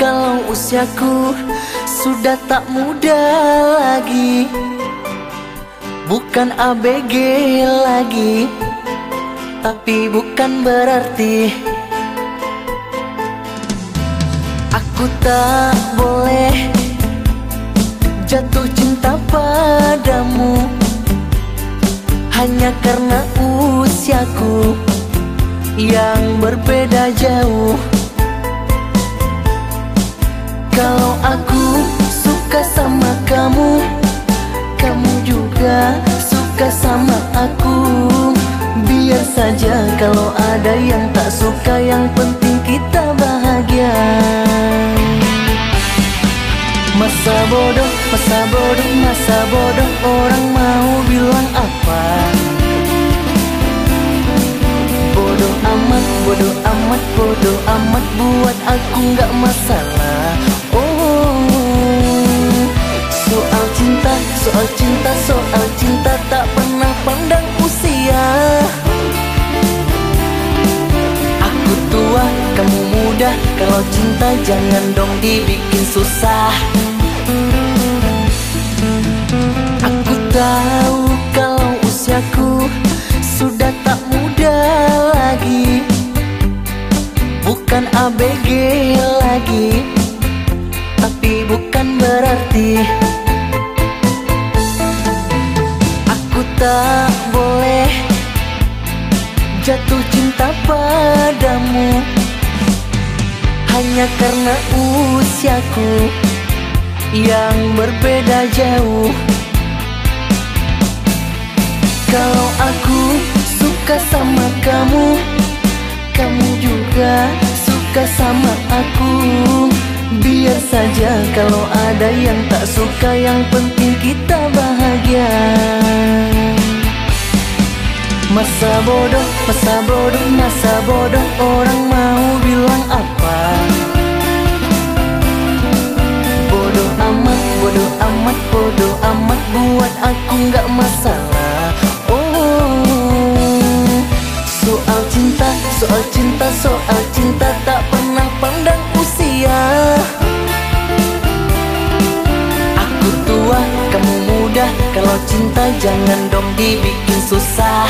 kalau usiaku sudah tak muda lagi Bukan ABG lagi Tapi bukan berarti Aku tak boleh Jatuh cinta padamu. Hanya karena usiaku Yang berbeda jauh kalau aku suka sama kamu Kamu juga suka sama aku. Biar saja kalau ada yang tak suka Yang penting kita bahagia. Masa bodoh, masa bodoh, masa bodoh Orang mau bilang apa? Bodoh amat, bodoh amat, bodoh amat Buat aku gak masalah Kalau cinta jangan dong dibikin susah. Aku tahu kalau usiaku Sudah tak muda lagi. Bukan ABG lagi Tapi bukan berarti. Tak boleh jatuh cinta padamu Hanya karena usiaku yang berbeda jauh. Kalau aku suka sama kamu Kamu juga suka sama aku. Biar saja kalau ada yang tak suka Yang penting kita bahagia. Masa bodoh, masa bodoh, masa bodoh Orang mau bilang apa soal cinta, soal cinta Tak pernah pandang usia. Aku tua, kamu muda Kalau cinta jangan dong dibikin susah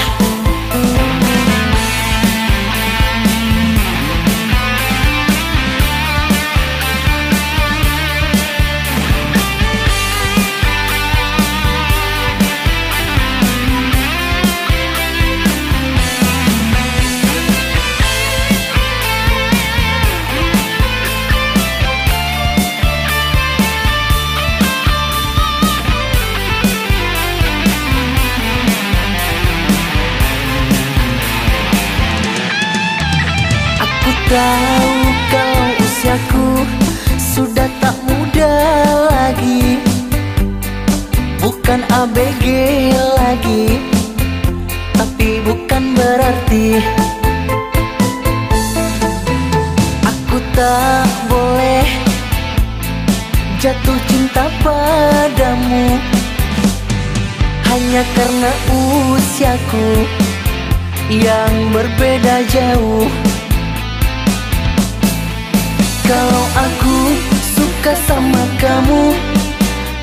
tahu kalau usiaku sudah tak muda lagi. Bukan ABG lagi Tapi bukan berarti Aku tak boleh jatuh cinta padamu. Hanya karena usiaku yang berbeda jauh kalau aku suka sama kamu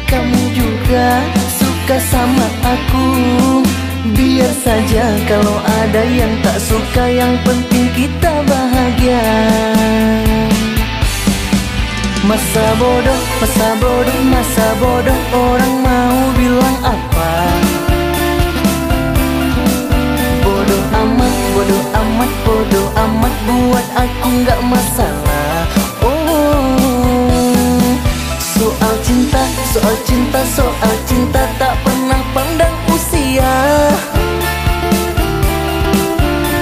Kamu juga suka sama aku. Biar saja kalau ada yang tak suka Yang penting kita bahagia. Masa bodoh, masa bodoh, masa bodoh Orang mau bilang apa Soal cinta, soal cinta, soal cinta Tak pernah pandang usia.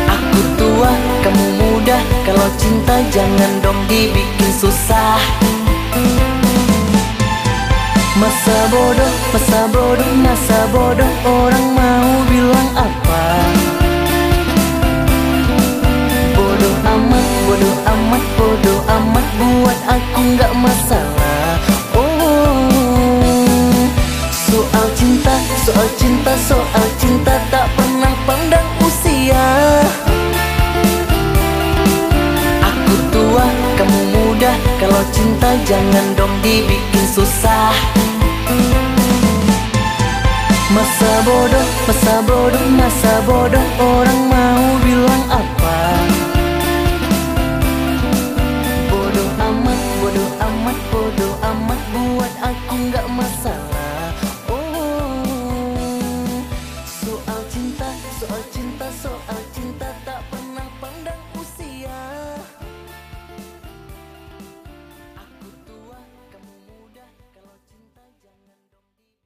Aku tua, kamu muda Kalau cinta jangan dong dibikin susah. Masa bodoh, masa bodoh, masa bodoh Orang mau bilang soal cinta, soal cinta Tak pernah pandang usia. Aku tua, kamu muda cinta jangan dong dibikin susah. Masa bodoh, masa bodoh, masa bodoh Orang mau bilang So.